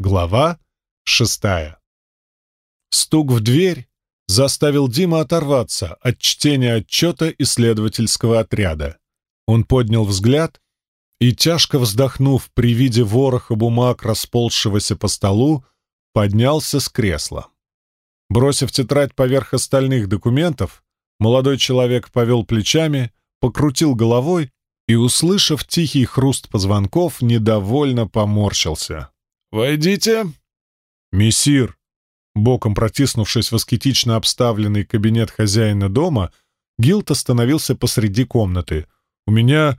Глава шестая. Стук в дверь заставил Дима оторваться от чтения отчета исследовательского отряда. Он поднял взгляд и, тяжко вздохнув при виде вороха бумаг, расползшегося по столу, поднялся с кресла. Бросив тетрадь поверх остальных документов, молодой человек повел плечами, покрутил головой и, услышав тихий хруст позвонков, недовольно поморщился. «Войдите!» «Мессир!» Боком протиснувшись в аскетично обставленный кабинет хозяина дома, Гилт остановился посреди комнаты. «У меня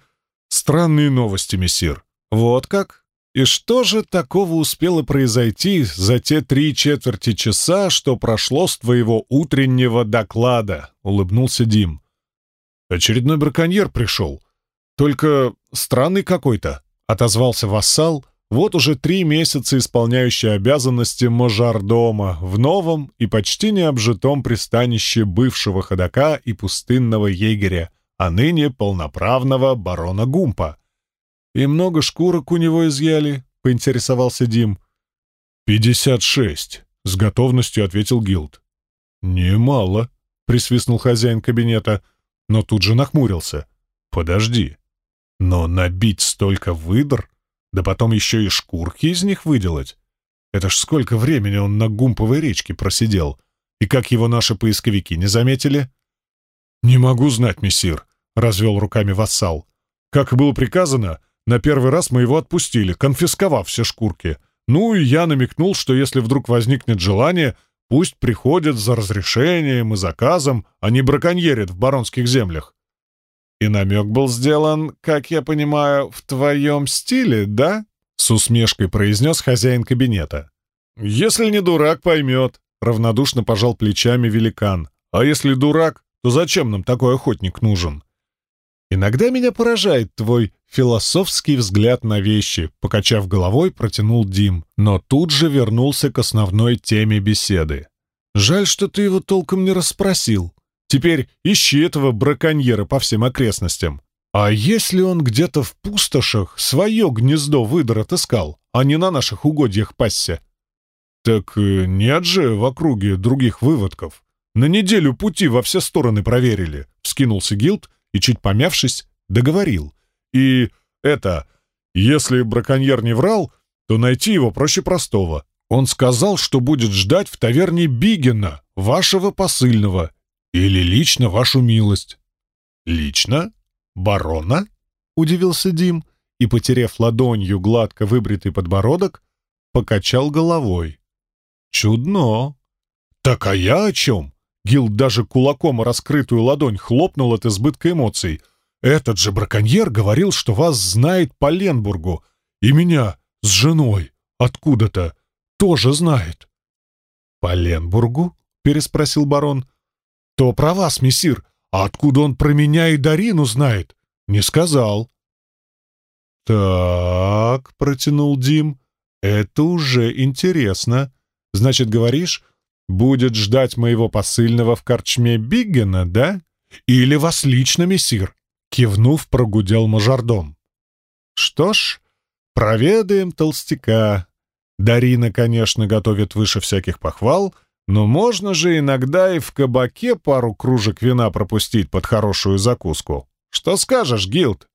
странные новости, мессир». «Вот как? И что же такого успело произойти за те три четверти часа, что прошло с твоего утреннего доклада?» — улыбнулся Дим. «Очередной браконьер пришел. Только странный какой-то», — отозвался вассал, вот уже три месяца исполняющий обязанности мажордома в новом и почти необжитом пристанище бывшего ходока и пустынного егеря, а ныне полноправного барона Гумпа. «И много шкурок у него изъяли?» — поинтересовался Дим. «Пятьдесят шесть», — с готовностью ответил Гилд. «Немало», — присвистнул хозяин кабинета, но тут же нахмурился. «Подожди, но набить столько выдр?» Да потом еще и шкурки из них выделать. Это ж сколько времени он на Гумповой речке просидел. И как его наши поисковики не заметили? «Не могу знать, мессир», — развел руками вассал. «Как и было приказано, на первый раз мы его отпустили, конфисковав все шкурки. Ну и я намекнул, что если вдруг возникнет желание, пусть приходят за разрешением и заказом, а не браконьерят в баронских землях. И намек был сделан, как я понимаю, в твоем стиле, да?» С усмешкой произнес хозяин кабинета. «Если не дурак, поймет», — равнодушно пожал плечами великан. «А если дурак, то зачем нам такой охотник нужен?» «Иногда меня поражает твой философский взгляд на вещи», — покачав головой, протянул Дим, но тут же вернулся к основной теме беседы. «Жаль, что ты его толком не расспросил. Теперь ищи этого браконьера по всем окрестностям. А если он где-то в пустошах свое гнездо выдор отыскал, а не на наших угодьях пасся? Так э, нет же в округе других выводков. На неделю пути во все стороны проверили. Вскинулся Гилд и, чуть помявшись, договорил. И это, если браконьер не врал, то найти его проще простого. Он сказал, что будет ждать в таверне Бигена, вашего посыльного, или лично вашу милость?» «Лично? Барона?» — удивился Дим и, потеряв ладонью гладко выбритый подбородок, покачал головой. «Чудно!» «Так а я о чем?» Гил даже кулаком раскрытую ладонь хлопнул от избытка эмоций. «Этот же браконьер говорил, что вас знает по Ленбургу, и меня с женой откуда-то тоже знает». «По Ленбургу?» — переспросил барон. «То про вас, мессир. А откуда он про меня и Дарину знает?» «Не сказал». «Так», — протянул Дим, — «это уже интересно. Значит, говоришь, будет ждать моего посыльного в корчме Биггена, да? Или вас лично, мессир?» Кивнув, прогудел мажордом. «Что ж, проведаем толстяка. Дарина, конечно, готовит выше всяких похвал, — но можно же иногда и в кабаке пару кружек вина пропустить под хорошую закуску. Что скажешь, Гилд?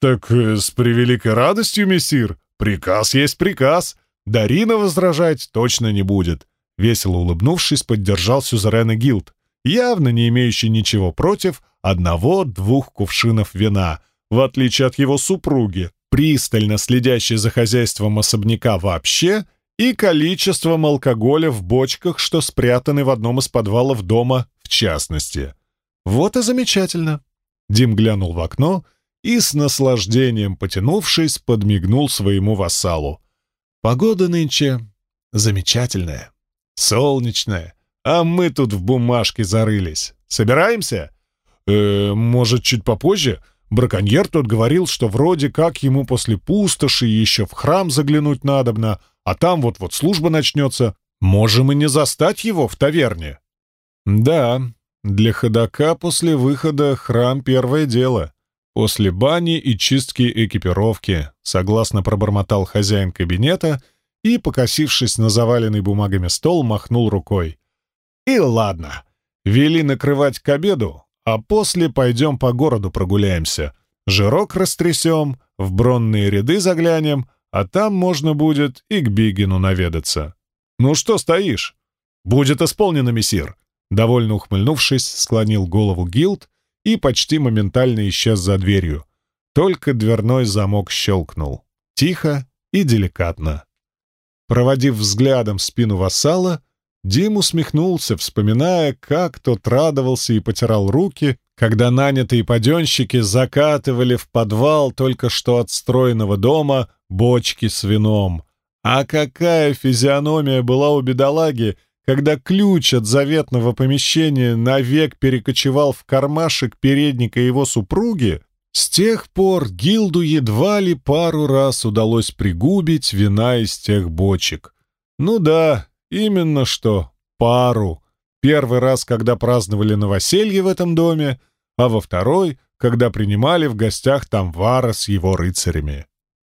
Так э, с превеликой радостью, мессир. Приказ есть приказ. Дарина возражать точно не будет. Весело улыбнувшись, поддержал сюзерена Гилд, явно не имеющий ничего против одного-двух кувшинов вина, в отличие от его супруги, пристально следящей за хозяйством особняка вообще и количеством алкоголя в бочках, что спрятаны в одном из подвалов дома в частности. Вот и замечательно. Дим глянул в окно и, с наслаждением потянувшись, подмигнул своему вассалу. Погода нынче замечательная, солнечная, а мы тут в бумажке зарылись. Собираемся? Э, может, чуть попозже? Браконьер тот говорил, что вроде как ему после пустоши еще в храм заглянуть надобно, а там вот-вот служба начнется. Можем и не застать его в таверне». «Да, для ходока после выхода храм — первое дело. После бани и чистки экипировки», — согласно пробормотал хозяин кабинета и, покосившись на заваленный бумагами стол, махнул рукой. «И ладно. Вели накрывать к обеду, а после пойдем по городу прогуляемся. Жирок растрясем, в бронные ряды заглянем, а там можно будет и к Бигину наведаться. Ну что стоишь? Будет исполнено, мессир!» Довольно ухмыльнувшись, склонил голову Гилд и почти моментально исчез за дверью. Только дверной замок щелкнул. Тихо и деликатно. Проводив взглядом спину вассала, Дим усмехнулся, вспоминая, как тот радовался и потирал руки, когда нанятые паденщики закатывали в подвал только что отстроенного дома бочки с вином. А какая физиономия была у бедолаги, когда ключ от заветного помещения навек перекочевал в кармашек передника его супруги, с тех пор Гилду едва ли пару раз удалось пригубить вина из тех бочек. Ну да, именно что, пару. Первый раз, когда праздновали новоселье в этом доме, а во второй, когда принимали в гостях Тамвара с его рыцарями.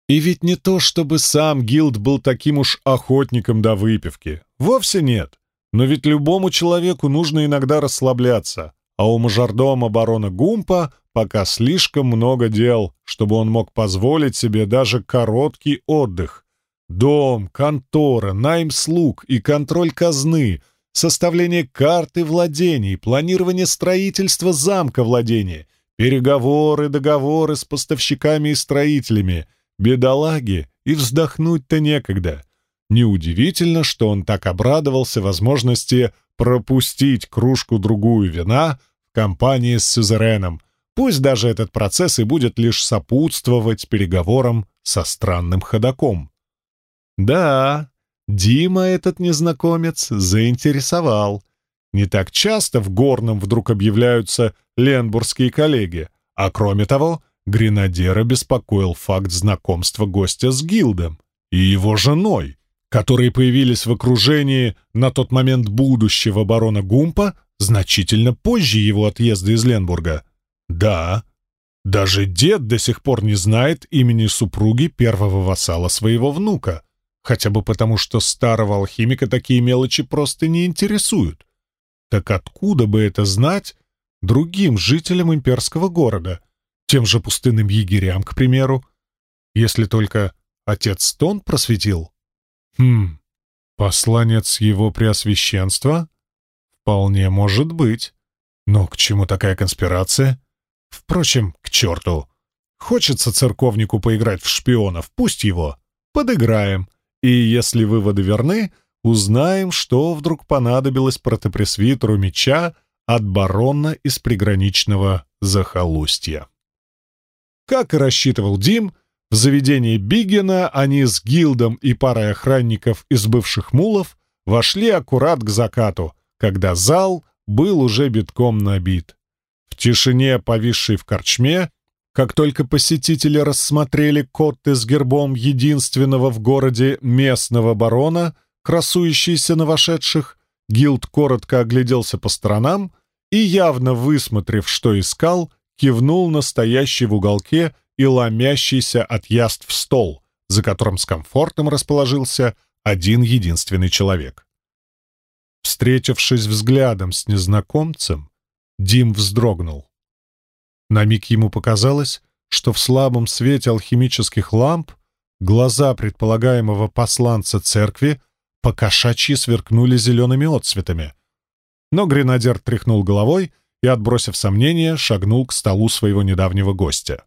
И ведь не то, чтобы сам Гилд был таким уж охотником до выпивки. Вовсе нет. Но ведь любому человеку нужно иногда расслабляться, а у мажордома барона Гумпа пока слишком много дел, чтобы он мог позволить себе даже короткий отдых. Дом, контора, найм слуг и контроль казны, составление карты владений, планирование строительства замка владения, переговоры, договоры с поставщиками и строителями, бедолаги, и вздохнуть-то некогда. Неудивительно, что он так обрадовался возможности пропустить кружку-другую вина в компании с Сюзереном, пусть даже этот процесс и будет лишь сопутствовать переговорам со странным ходаком. Да, Дима этот незнакомец заинтересовал. Не так часто в Горном вдруг объявляются ленбургские коллеги, а кроме того, Гренадера беспокоил факт знакомства гостя с Гилдом и его женой которые появились в окружении на тот момент будущего барона Гумпа значительно позже его отъезда из Ленбурга. Да, даже дед до сих пор не знает имени супруги первого вассала своего внука, хотя бы потому, что старого алхимика такие мелочи просто не интересуют. Так откуда бы это знать другим жителям имперского города, тем же пустынным егерям, к примеру, если только отец Тон просветил? Хм, посланец его преосвященства? Вполне может быть. Но к чему такая конспирация? Впрочем, к черту. Хочется церковнику поиграть в шпионов, пусть его. Подыграем. И если выводы верны, узнаем, что вдруг понадобилось протопресвитеру меча от барона из приграничного захолустья. Как и рассчитывал Дим, в заведении Бигена они с Гилдом и парой охранников из бывших мулов вошли аккурат к закату, когда зал был уже битком набит. В тишине, повисшей в корчме, как только посетители рассмотрели котты с гербом единственного в городе местного барона, красующийся на вошедших, Гилд коротко огляделся по сторонам и, явно высмотрев, что искал, кивнул на стоящий в уголке и ломящийся от яств стол, за которым с комфортом расположился один единственный человек. Встретившись взглядом с незнакомцем, Дим вздрогнул. На миг ему показалось, что в слабом свете алхимических ламп глаза предполагаемого посланца церкви покошачьи сверкнули зелеными отцветами. Но гренадер тряхнул головой и, отбросив сомнения, шагнул к столу своего недавнего гостя.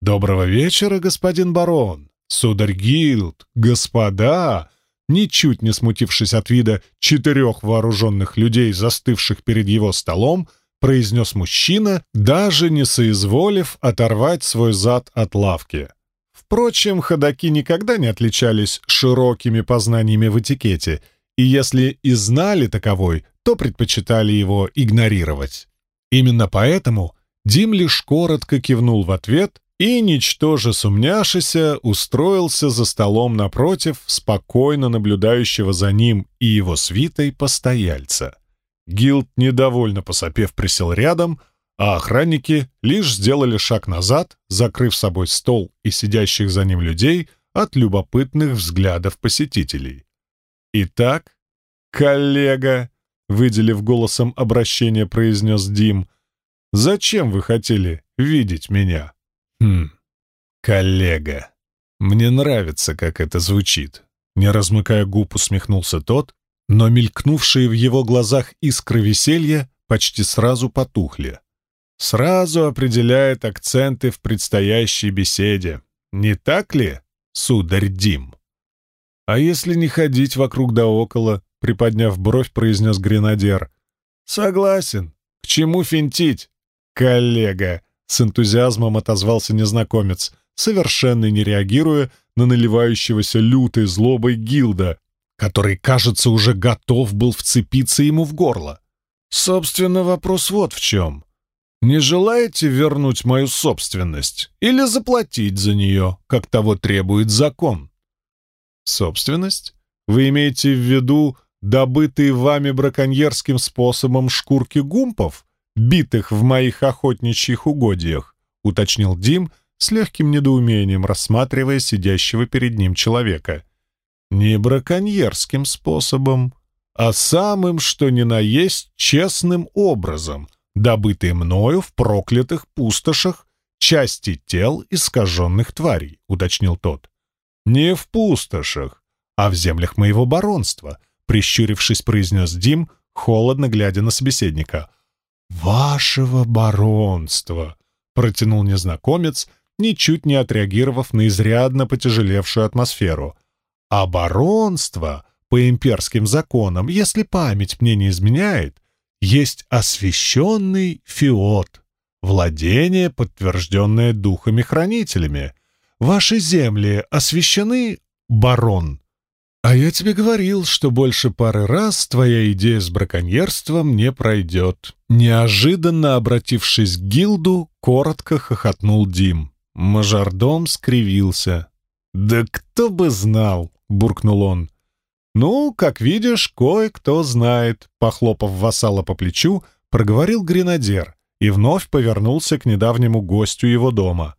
«Доброго вечера, господин барон! Сударь Гилд! Господа!» Ничуть не смутившись от вида четырех вооруженных людей, застывших перед его столом, произнес мужчина, даже не соизволив оторвать свой зад от лавки. Впрочем, ходаки никогда не отличались широкими познаниями в этикете, и если и знали таковой, то предпочитали его игнорировать. Именно поэтому Дим лишь коротко кивнул в ответ и, ничтоже сумняшися, устроился за столом напротив спокойно наблюдающего за ним и его свитой постояльца. Гилд, недовольно посопев, присел рядом, а охранники лишь сделали шаг назад, закрыв собой стол и сидящих за ним людей от любопытных взглядов посетителей. «Итак, коллега», — выделив голосом обращение, произнес Дим, «зачем вы хотели видеть меня?» «Хм, коллега. Мне нравится, как это звучит». Не размыкая губ, усмехнулся тот, но мелькнувшие в его глазах искры веселья почти сразу потухли. Сразу определяет акценты в предстоящей беседе. Не так ли, сударь Дим? А если не ходить вокруг да около, приподняв бровь, произнес гренадер. Согласен. К чему финтить? Коллега, с энтузиазмом отозвался незнакомец, совершенно не реагируя на наливающегося лютой злобой Гилда, который, кажется, уже готов был вцепиться ему в горло. Собственно, вопрос вот в чем. Не желаете вернуть мою собственность или заплатить за нее, как того требует закон? Собственность? Вы имеете в виду добытые вами браконьерским способом шкурки гумпов, битых в моих охотничьих угодьях? Уточнил Дим с легким недоумением, рассматривая сидящего перед ним человека. Не браконьерским способом, а самым, что ни на есть, честным образом — добытые мною в проклятых пустошах части тел искаженных тварей», — уточнил тот. «Не в пустошах, а в землях моего баронства», — прищурившись, произнес Дим, холодно глядя на собеседника. «Вашего баронства», — протянул незнакомец, ничуть не отреагировав на изрядно потяжелевшую атмосферу. «А баронство, по имперским законам, если память мне не изменяет, есть освященный фиот, владение, подтвержденное духами-хранителями. Ваши земли освящены, барон. А я тебе говорил, что больше пары раз твоя идея с браконьерством не пройдет. Неожиданно обратившись к гилду, коротко хохотнул Дим. Мажордом скривился. «Да кто бы знал!» — буркнул он. «Ну, как видишь, кое-кто знает», — похлопав вассала по плечу, проговорил гренадер и вновь повернулся к недавнему гостю его дома.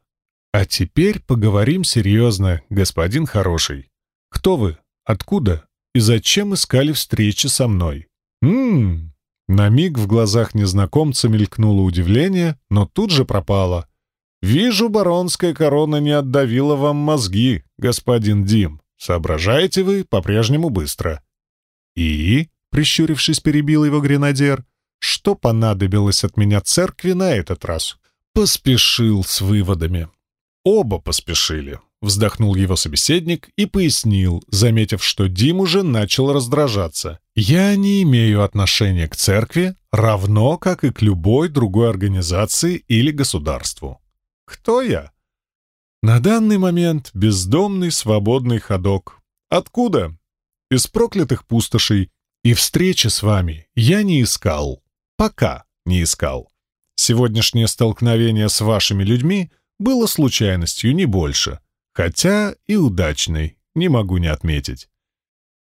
«А теперь поговорим серьезно, господин хороший. Кто вы? Откуда? И зачем искали встречи со мной?» «Ммм...» На миг в глазах незнакомца мелькнуло удивление, но тут же пропало. «Вижу, баронская корона не отдавила вам мозги, господин Дим. Соображаете вы по-прежнему быстро. И, прищурившись, перебил его гренадер, что понадобилось от меня церкви на этот раз? Поспешил с выводами. Оба поспешили. Вздохнул его собеседник и пояснил, заметив, что Дим уже начал раздражаться. «Я не имею отношения к церкви, равно как и к любой другой организации или государству. Кто я? На данный момент бездомный свободный ходок. Откуда? Из проклятых пустошей. И встречи с вами я не искал. Пока не искал. Сегодняшнее столкновение с вашими людьми было случайностью, не больше. Хотя и удачной, не могу не отметить.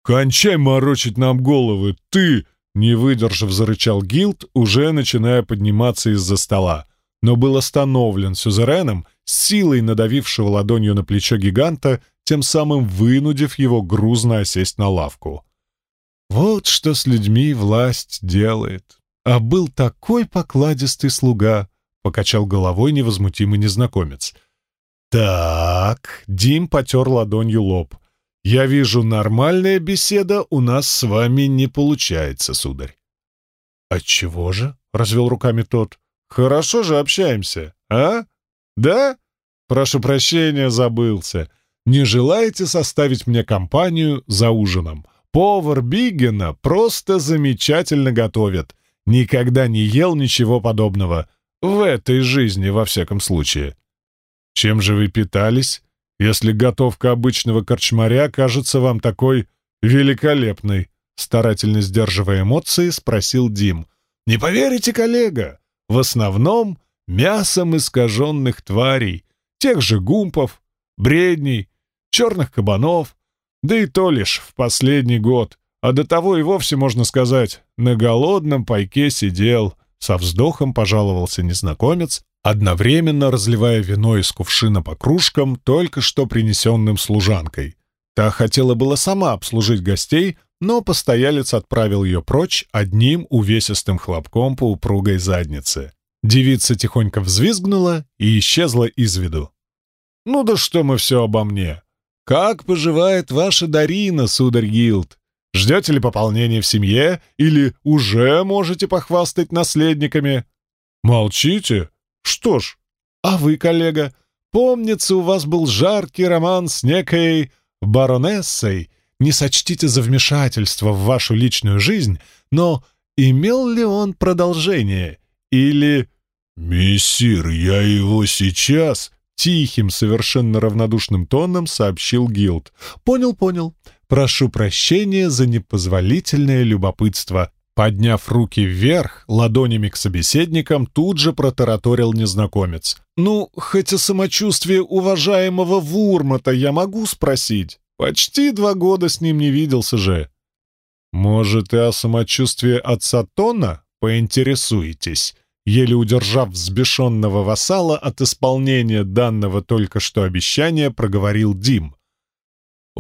«Кончай морочить нам головы, ты!» Не выдержав, зарычал Гилд, уже начиная подниматься из-за стола, но был остановлен сюзереном силой надавившего ладонью на плечо гиганта, тем самым вынудив его грузно осесть на лавку. Вот что с людьми власть делает. А был такой покладистый слуга, — покачал головой невозмутимый незнакомец. «Так», — Дим потер ладонью лоб. «Я вижу, нормальная беседа у нас с вами не получается, сударь». «Отчего же?» — развел руками тот. «Хорошо же общаемся, а?» «Да? Прошу прощения, забылся. Не желаете составить мне компанию за ужином? Повар Бигена просто замечательно готовит. Никогда не ел ничего подобного. В этой жизни, во всяком случае. Чем же вы питались, если готовка обычного корчмаря кажется вам такой великолепной?» Старательно сдерживая эмоции, спросил Дим. «Не поверите, коллега, в основном мясом искаженных тварей, тех же гумпов, бредней, черных кабанов, да и то лишь в последний год, а до того и вовсе, можно сказать, на голодном пайке сидел, со вздохом пожаловался незнакомец, одновременно разливая вино из кувшина по кружкам, только что принесенным служанкой. Та хотела было сама обслужить гостей, но постоялец отправил ее прочь одним увесистым хлопком по упругой заднице. Девица тихонько взвизгнула и исчезла из виду. «Ну да что мы все обо мне? Как поживает ваша Дарина, сударь Гилд? Ждете ли пополнения в семье или уже можете похвастать наследниками?» «Молчите? Что ж, а вы, коллега, помнится, у вас был жаркий роман с некой баронессой. Не сочтите за вмешательство в вашу личную жизнь, но имел ли он продолжение? Или... «Мессир, я его сейчас...» Тихим, совершенно равнодушным тоном сообщил Гилд. «Понял, понял. Прошу прощения за непозволительное любопытство. Подняв руки вверх, ладонями к собеседникам, тут же протараторил незнакомец. «Ну, хоть о самочувствии уважаемого Вурмата я могу спросить? Почти два года с ним не виделся же». «Может, и о самочувствии отца Тона поинтересуетесь?» Еле удержав взбешенного вассала от исполнения данного только что обещания, проговорил Дим.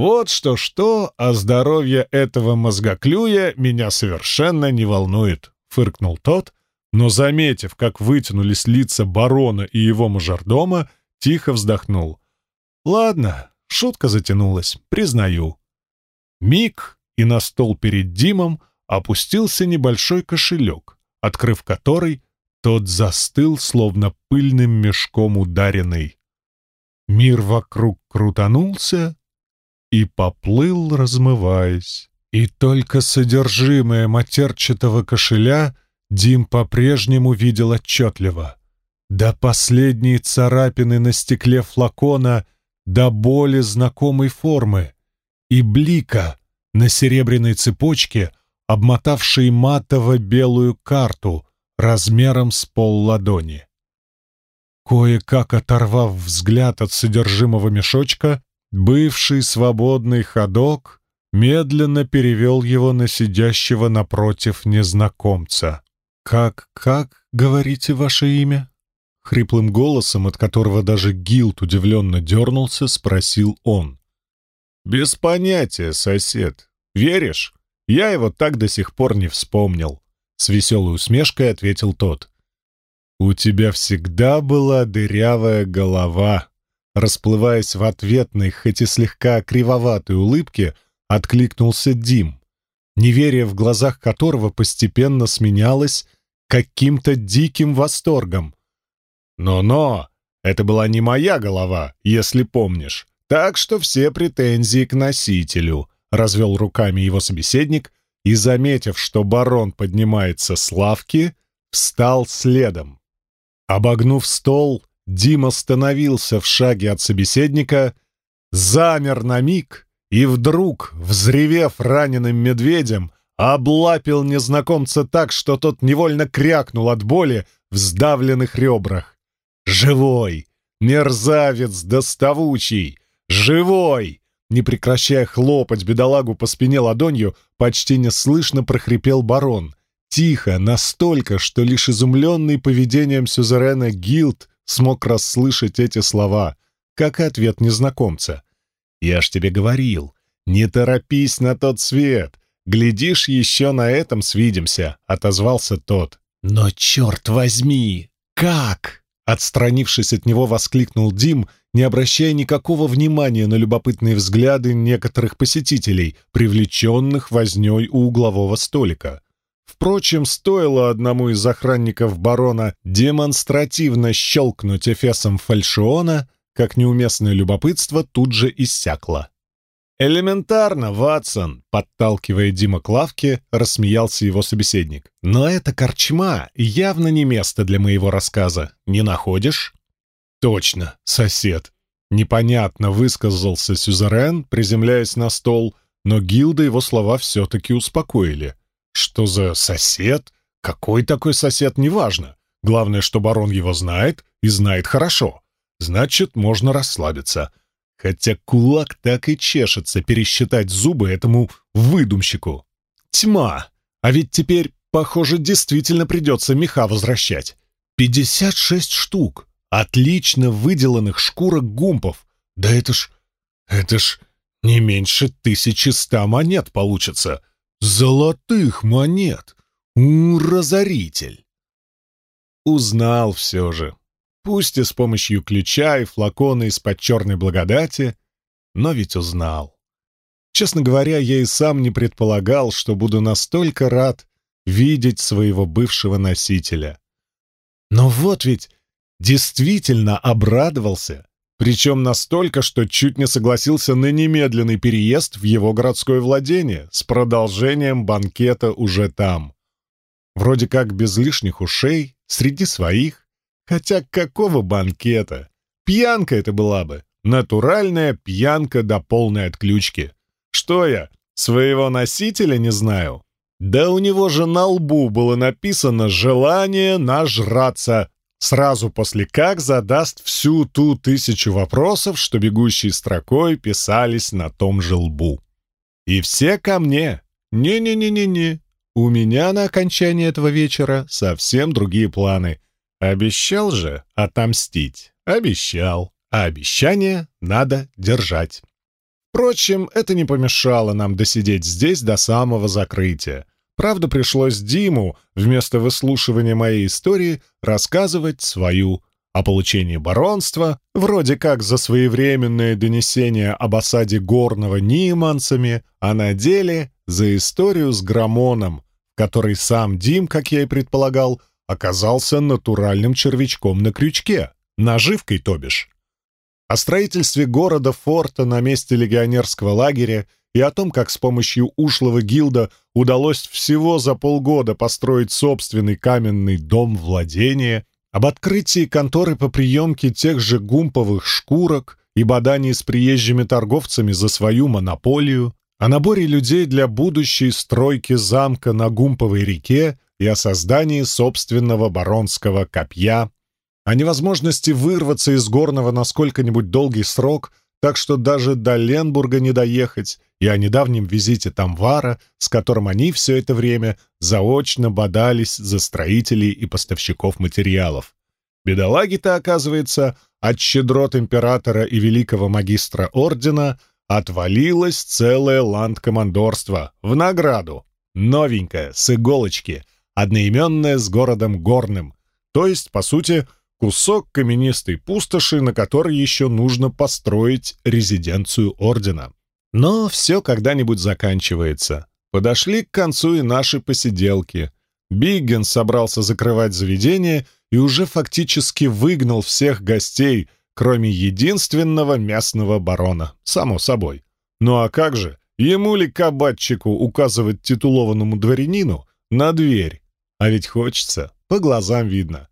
Вот что-что, а здоровье этого мозгоклюя меня совершенно не волнует, фыркнул тот, но, заметив, как вытянулись лица барона и его мажордома, тихо вздохнул. «Ладно, шутка затянулась, признаю». Миг, и на стол перед Димом опустился небольшой кошелек, открыв который, тот застыл, словно пыльным мешком ударенный. Мир вокруг крутанулся, и поплыл, размываясь. И только содержимое матерчатого кошеля Дим по-прежнему видел отчетливо. До последней царапины на стекле флакона, до боли знакомой формы и блика на серебряной цепочке, обмотавшей матово-белую карту размером с пол ладони. Кое-как оторвав взгляд от содержимого мешочка, Бывший свободный ходок медленно перевел его на сидящего напротив незнакомца. «Как, как, говорите ваше имя?» Хриплым голосом, от которого даже Гилд удивленно дернулся, спросил он. «Без понятия, сосед. Веришь? Я его так до сих пор не вспомнил», — с веселой усмешкой ответил тот. «У тебя всегда была дырявая голова», Расплываясь в ответной, хоть и слегка кривоватой улыбке, откликнулся Дим, неверие в глазах которого постепенно сменялось каким-то диким восторгом. «Но-но, это была не моя голова, если помнишь, так что все претензии к носителю», — развел руками его собеседник и, заметив, что барон поднимается с лавки, встал следом. Обогнув стол, Дим остановился в шаге от собеседника, замер на миг и вдруг, взревев раненым медведем, облапил незнакомца так, что тот невольно крякнул от боли в сдавленных ребрах. «Живой! Мерзавец доставучий! Живой!» Не прекращая хлопать бедолагу по спине ладонью, почти неслышно прохрипел барон. Тихо, настолько, что лишь изумленный поведением сюзерена Гилд смог расслышать эти слова, как и ответ незнакомца. «Я ж тебе говорил, не торопись на тот свет, глядишь, еще на этом свидимся», — отозвался тот. «Но черт возьми, как?» Отстранившись от него, воскликнул Дим, не обращая никакого внимания на любопытные взгляды некоторых посетителей, привлеченных вознёй у углового столика. Впрочем, стоило одному из охранников барона демонстративно щелкнуть эфесом фальшиона, как неуместное любопытство тут же иссякло. «Элементарно, Ватсон!» — подталкивая Дима к лавке, рассмеялся его собеседник. «Но это корчма явно не место для моего рассказа. Не находишь?» «Точно, сосед!» Непонятно высказался Сюзерен, приземляясь на стол, но Гилда его слова все-таки успокоили. Что за сосед? Какой такой сосед, неважно. Главное, что барон его знает и знает хорошо. Значит, можно расслабиться. Хотя кулак так и чешется пересчитать зубы этому выдумщику. Тьма! А ведь теперь, похоже, действительно придется меха возвращать. Пятьдесят шесть штук отлично выделанных шкурок гумпов. Да это ж... это ж не меньше тысячи ста монет получится. Золотых монет! Разоритель! Узнал все же. Пусть и с помощью ключа и флакона из-под черной благодати, но ведь узнал. Честно говоря, я и сам не предполагал, что буду настолько рад видеть своего бывшего носителя. Но вот ведь действительно обрадовался, причем настолько, что чуть не согласился на немедленный переезд в его городское владение с продолжением банкета уже там. Вроде как без лишних ушей, среди своих. Хотя какого банкета? Пьянка это была бы. Натуральная пьянка до полной отключки. Что я, своего носителя не знаю? Да у него же на лбу было написано «желание нажраться», сразу после как задаст всю ту тысячу вопросов, что бегущей строкой писались на том же лбу. И все ко мне. Не-не-не-не-не. У меня на окончание этого вечера совсем другие планы. Обещал же отомстить. Обещал. А обещание надо держать. Впрочем, это не помешало нам досидеть здесь до самого закрытия. Правда, пришлось Диму вместо выслушивания моей истории рассказывать свою о получении баронства, вроде как за своевременное донесение об осаде Горного Ниманцами, а на деле за историю с Грамоном, в которой сам Дим, как я и предполагал, оказался натуральным червячком на крючке, наживкой, то бишь. О строительстве города-форта на месте легионерского лагеря и о том, как с помощью ушлого гилда удалось всего за полгода построить собственный каменный дом владения, об открытии конторы по приемке тех же гумповых шкурок и бодании с приезжими торговцами за свою монополию, о наборе людей для будущей стройки замка на Гумповой реке и о создании собственного баронского копья о невозможности вырваться из горного на сколько-нибудь долгий срок, так что даже до Ленбурга не доехать, и о недавнем визите Тамвара, с которым они все это время заочно бодались за строителей и поставщиков материалов. Бедолаги-то, оказывается, от щедрот императора и великого магистра ордена отвалилось целое ландкомандорство в награду. Новенькое, с иголочки, одноименное с городом Горным, то есть, по сути, кусок каменистой пустоши, на которой еще нужно построить резиденцию ордена. Но все когда-нибудь заканчивается. Подошли к концу и наши посиделки. Бигген собрался закрывать заведение и уже фактически выгнал всех гостей, кроме единственного местного барона, само собой. Ну а как же, ему ли кабатчику указывать титулованному дворянину на дверь? А ведь хочется, по глазам видно.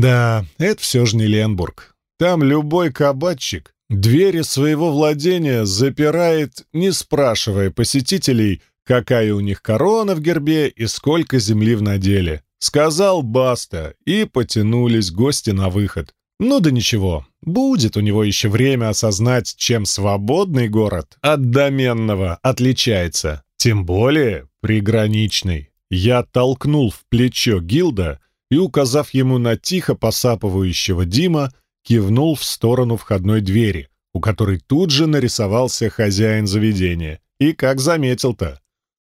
Да, это все же не Ленбург. Там любой кабачик двери своего владения запирает, не спрашивая посетителей, какая у них корона в гербе и сколько земли в наделе. Сказал «баста», и потянулись гости на выход. Ну да ничего, будет у него еще время осознать, чем свободный город от доменного отличается. Тем более приграничный. Я толкнул в плечо Гилда, и, указав ему на тихо посапывающего Дима, кивнул в сторону входной двери, у которой тут же нарисовался хозяин заведения. И как заметил-то.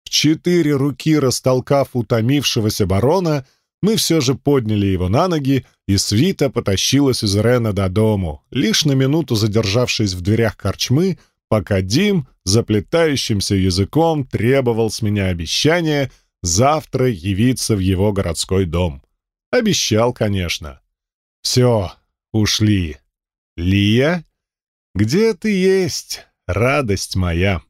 В четыре руки растолкав утомившегося барона, мы все же подняли его на ноги, и свита потащилась из Рена до дому, лишь на минуту задержавшись в дверях корчмы, пока Дим заплетающимся языком требовал с меня обещания завтра явиться в его городской дом. Обещал, конечно. Все, ушли. Лия, где ты есть, радость моя?